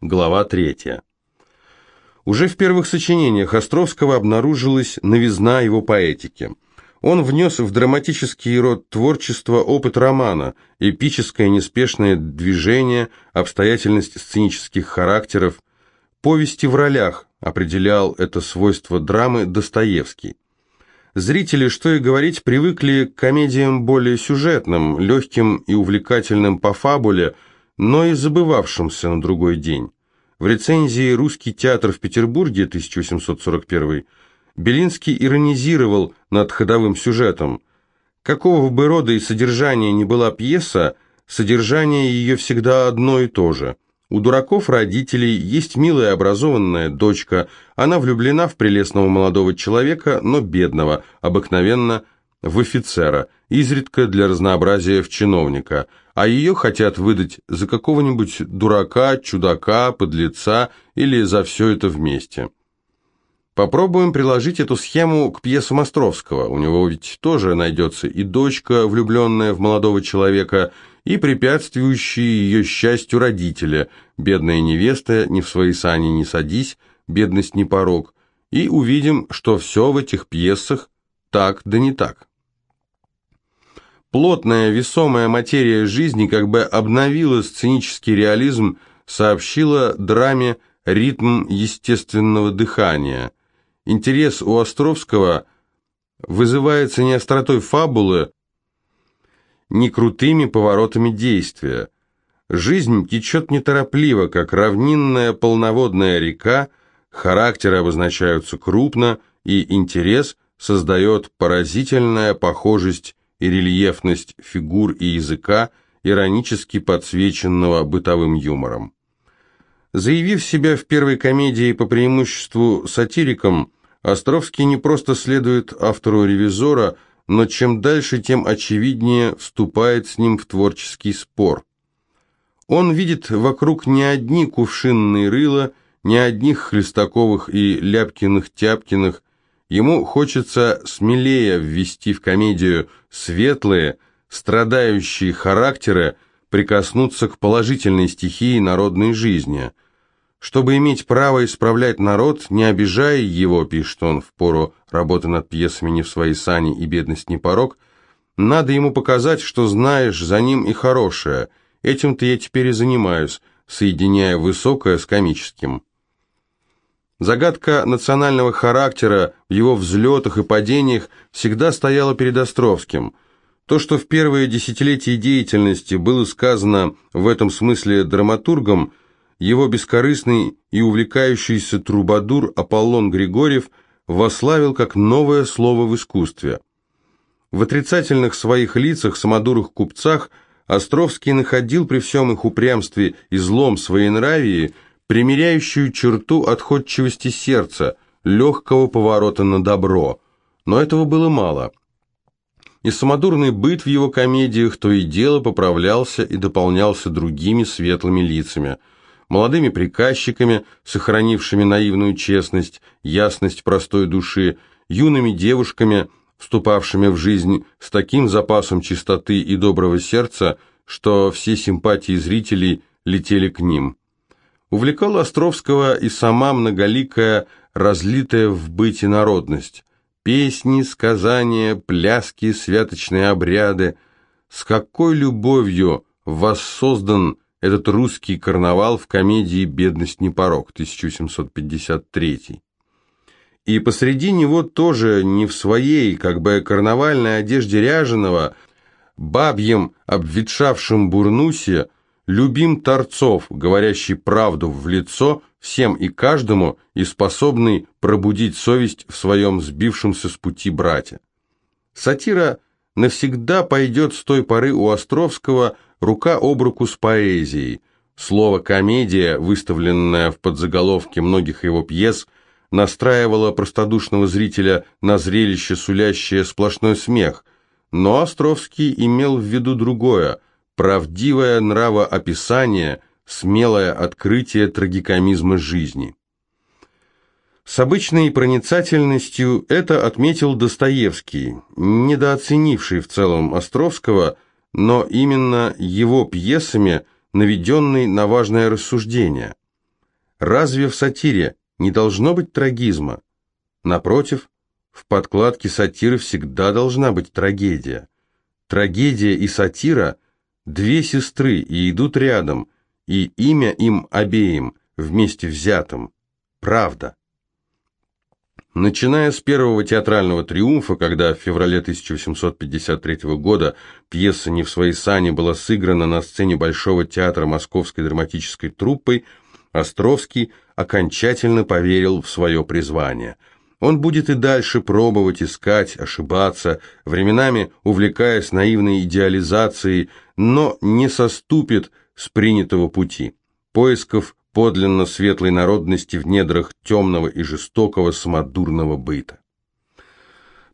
Глава 3. Уже в первых сочинениях Островского обнаружилась новизна его поэтики. Он внес в драматический род творчества опыт романа, эпическое неспешное движение, обстоятельность сценических характеров. Повести в ролях определял это свойство драмы Достоевский. Зрители, что и говорить, привыкли к комедиям более сюжетным, легким и увлекательным по фабуле – но и забывавшимся на другой день. В рецензии «Русский театр в Петербурге» 1841 Белинский иронизировал над ходовым сюжетом. Какого бы рода и содержания ни была пьеса, содержание ее всегда одно и то же. У дураков родителей есть милая образованная дочка, она влюблена в прелестного молодого человека, но бедного, обыкновенно в офицера, изредка для разнообразия в чиновника – а ее хотят выдать за какого-нибудь дурака, чудака, подлеца или за все это вместе. Попробуем приложить эту схему к пьесам Островского. У него ведь тоже найдется и дочка, влюбленная в молодого человека, и препятствующие ее счастью родителя, бедная невеста, ни в свои сани не садись, бедность не порог, и увидим, что все в этих пьесах так да не так. Плотная, весомая материя жизни как бы обновила сценический реализм, сообщила драме ритм естественного дыхания. Интерес у Островского вызывается не остротой фабулы, не крутыми поворотами действия. Жизнь течет неторопливо, как равнинная полноводная река, характеры обозначаются крупно, и интерес создает поразительная похожесть и рельефность фигур и языка, иронически подсвеченного бытовым юмором. Заявив себя в первой комедии по преимуществу сатириком, Островский не просто следует автору «Ревизора», но чем дальше, тем очевиднее вступает с ним в творческий спор. Он видит вокруг не одни кувшинные рыла, не одних Хлестаковых и Ляпкиных-Тяпкиных, Ему хочется смелее ввести в комедию светлые, страдающие характеры, прикоснуться к положительной стихии народной жизни. Чтобы иметь право исправлять народ, не обижая его, пишет он в пору работы над пьесами «Не в своей сани» и «Бедность не порог», надо ему показать, что знаешь за ним и хорошее. Этим-то я теперь и занимаюсь, соединяя высокое с комическим. Загадка национального характера в его взлетах и падениях всегда стояла перед Островским. То, что в первые десятилетия деятельности было сказано в этом смысле драматургом, его бескорыстный и увлекающийся трубадур Аполлон Григорьев вославил как новое слово в искусстве. В отрицательных своих лицах, самодурых купцах Островский находил при всем их упрямстве и злом своенравии – примеряющую черту отходчивости сердца, легкого поворота на добро. Но этого было мало. И самодурный быт в его комедиях то и дело поправлялся и дополнялся другими светлыми лицами, молодыми приказчиками, сохранившими наивную честность, ясность простой души, юными девушками, вступавшими в жизнь с таким запасом чистоты и доброго сердца, что все симпатии зрителей летели к ним. Увлекала Островского и сама многоликая, разлитая в быте народность. Песни, сказания, пляски, святочные обряды. С какой любовью воссоздан этот русский карнавал в комедии «Бедность не порог» 1753. И посреди него тоже не в своей, как бы карнавальной одежде ряженого, бабьем, обветшавшем бурнусе, любим Торцов, говорящий правду в лицо всем и каждому и способный пробудить совесть в своем сбившемся с пути брате. Сатира навсегда пойдет с той поры у Островского рука об руку с поэзией. Слово «комедия», выставленное в подзаголовке многих его пьес, настраивало простодушного зрителя на зрелище, сулящее сплошной смех. Но Островский имел в виду другое – правдивое нравоописание, смелое открытие трагикомизма жизни. С обычной проницательностью это отметил Достоевский, недооценивший в целом Островского, но именно его пьесами наведенный на важное рассуждение. Разве в сатире не должно быть трагизма? Напротив, в подкладке сатиры всегда должна быть трагедия. Трагедия и сатира – две сестры и идут рядом, и имя им обеим, вместе взятым – правда. Начиная с первого театрального триумфа, когда в феврале 1853 года пьеса «Не в своей сане» была сыграна на сцене Большого театра Московской драматической труппой, Островский окончательно поверил в свое призвание. Он будет и дальше пробовать, искать, ошибаться, временами увлекаясь наивной идеализацией, но не соступит с принятого пути. Поисков подлинно светлой народности в недрах темного и жестокого самодурного быта.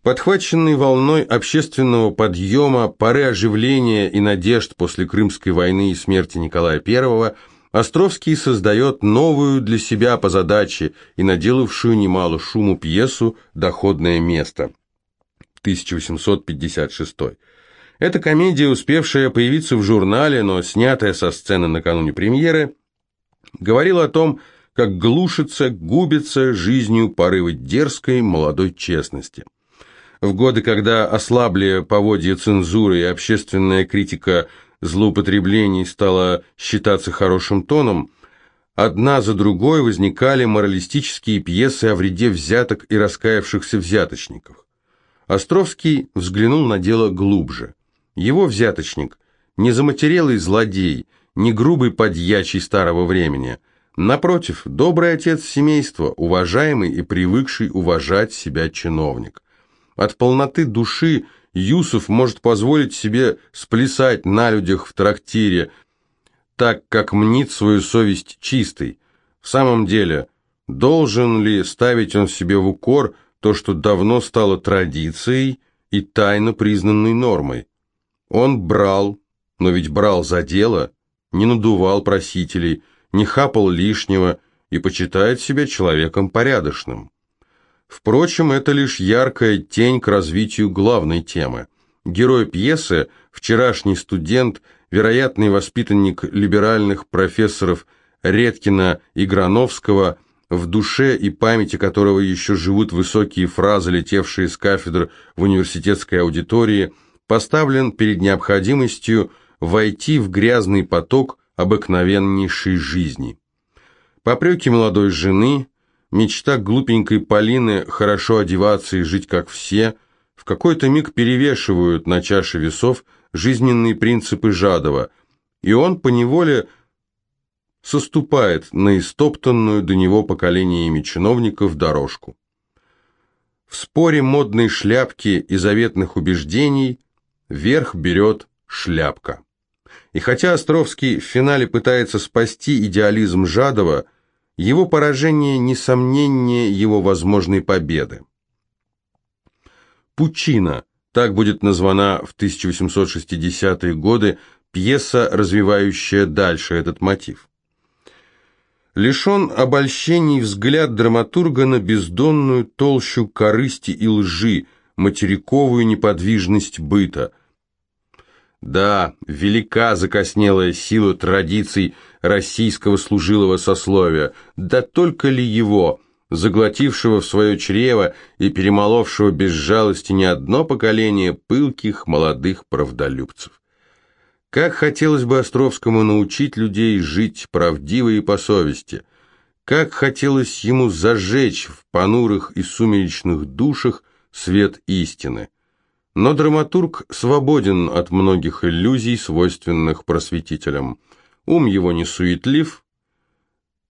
Подхваченный волной общественного подъема, поры оживления и надежд после Крымской войны и смерти Николая I, Островский создает новую для себя по задаче и наделавшую немало шуму пьесу «Доходное место» 1856. Эта комедия, успевшая появиться в журнале, но снятая со сцены накануне премьеры, говорил о том, как глушится, губится жизнью порывы дерзкой молодой честности. В годы, когда ослабли поводья цензуры и общественная критика злоупотреблений стала считаться хорошим тоном, одна за другой возникали моралистические пьесы о вреде взяток и раскаявшихся взяточниках. Островский взглянул на дело глубже. Его взяточник – не заматерелый злодей – не грубый подьячий старого времени. Напротив, добрый отец семейства, уважаемый и привыкший уважать себя чиновник. От полноты души Юсуф может позволить себе сплясать на людях в трактире, так как мнит свою совесть чистой. В самом деле, должен ли ставить он себе в укор то, что давно стало традицией и тайно признанной нормой? Он брал, но ведь брал за дело – не надувал просителей, не хапал лишнего и почитает себя человеком порядочным. Впрочем, это лишь яркая тень к развитию главной темы. Герой пьесы, вчерашний студент, вероятный воспитанник либеральных профессоров Редкина и Грановского, в душе и памяти которого еще живут высокие фразы, летевшие с кафедр в университетской аудитории, поставлен перед необходимостью войти в грязный поток обыкновеннейшей жизни. Попреки молодой жены, мечта глупенькой Полины хорошо одеваться и жить как все, в какой-то миг перевешивают на чаше весов жизненные принципы Жадова, и он поневоле соступает на истоптанную до него поколениями чиновников дорожку. В споре модной шляпки и заветных убеждений верх берет шляпка. И хотя Островский в финале пытается спасти идеализм Жадова, его поражение несомнение его возможной победы. «Пучина» – так будет названа в 1860-е годы пьеса, развивающая дальше этот мотив. Лишен обольщений взгляд драматурга на бездонную толщу корысти и лжи, материковую неподвижность быта – да, велика закоснелая сила традиций российского служилого сословия, да только ли его, заглотившего в свое чрево и перемоловшего без жалости не одно поколение пылких молодых правдолюбцев. Как хотелось бы Островскому научить людей жить правдиво и по совести, как хотелось ему зажечь в понурых и сумеречных душах свет истины. Но драматург свободен от многих иллюзий, свойственных просветителям. Ум его не суетлив.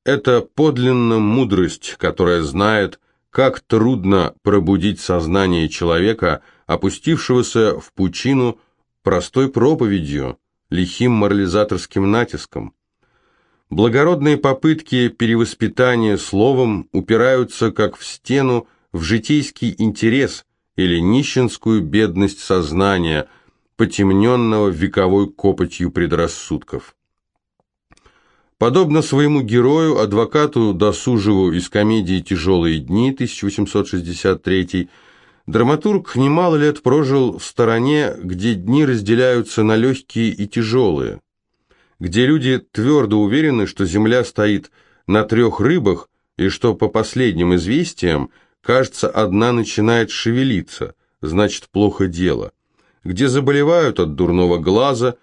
Это подлинно мудрость, которая знает, как трудно пробудить сознание человека, опустившегося в пучину простой проповедью, лихим морализаторским натиском. Благородные попытки перевоспитания словом упираются как в стену в житейский интерес – или нищенскую бедность сознания, потемненного вековой копотью предрассудков. Подобно своему герою, адвокату Досужеву из комедии «Тяжелые дни» 1863 драматург немало лет прожил в стороне, где дни разделяются на легкие и тяжелые, где люди твердо уверены, что земля стоит на трех рыбах, и что по последним известиям, кажется, одна начинает шевелиться, значит, плохо дело, где заболевают от дурного глаза,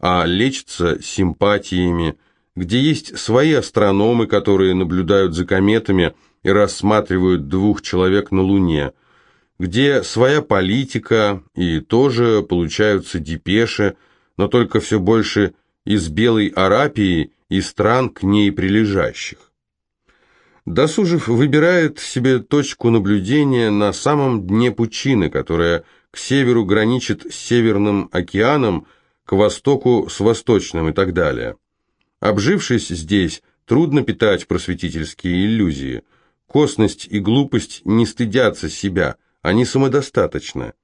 а лечатся симпатиями, где есть свои астрономы, которые наблюдают за кометами и рассматривают двух человек на Луне, где своя политика и тоже получаются депеши, но только все больше из Белой Арапии и стран к ней прилежащих. Досужев выбирает себе точку наблюдения на самом дне пучины, которая к северу граничит с Северным океаном, к востоку с Восточным и так далее. Обжившись здесь, трудно питать просветительские иллюзии. Косность и глупость не стыдятся себя, они самодостаточны.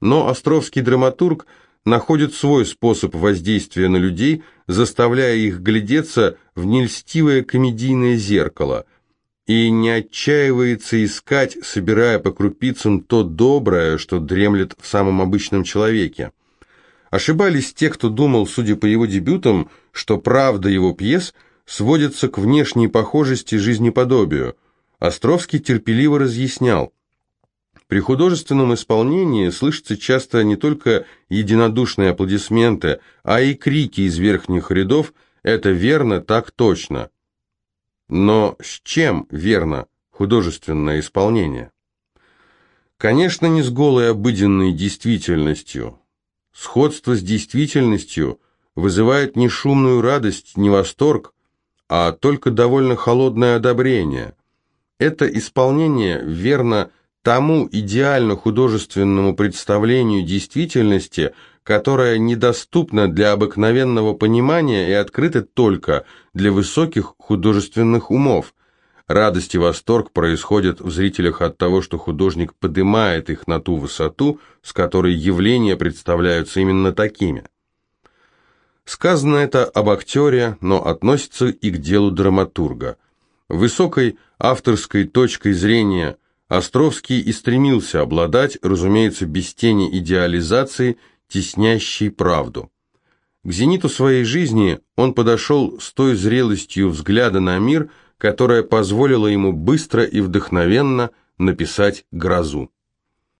Но островский драматург находит свой способ воздействия на людей, заставляя их глядеться в нельстивое комедийное зеркало, и не отчаивается искать, собирая по крупицам то доброе, что дремлет в самом обычном человеке. Ошибались те, кто думал, судя по его дебютам, что правда его пьес сводится к внешней похожести жизнеподобию. Островский терпеливо разъяснял. При художественном исполнении слышатся часто не только единодушные аплодисменты, а и крики из верхних рядов «это верно, так точно». Но с чем верно художественное исполнение? Конечно, не с голой обыденной действительностью, Сходство с действительностью вызывает не шумную радость, не восторг, а только довольно холодное одобрение. Это исполнение верно тому идеально художественному представлению действительности, которое недоступно для обыкновенного понимания и открыто только для высоких художественных умов, Радость и восторг происходят в зрителях от того, что художник поднимает их на ту высоту, с которой явления представляются именно такими. Сказано это об актере, но относится и к делу драматурга. Высокой авторской точкой зрения Островский и стремился обладать, разумеется, без тени идеализации, теснящей правду. К зениту своей жизни он подошел с той зрелостью взгляда на мир – которая позволила ему быстро и вдохновенно написать «Грозу».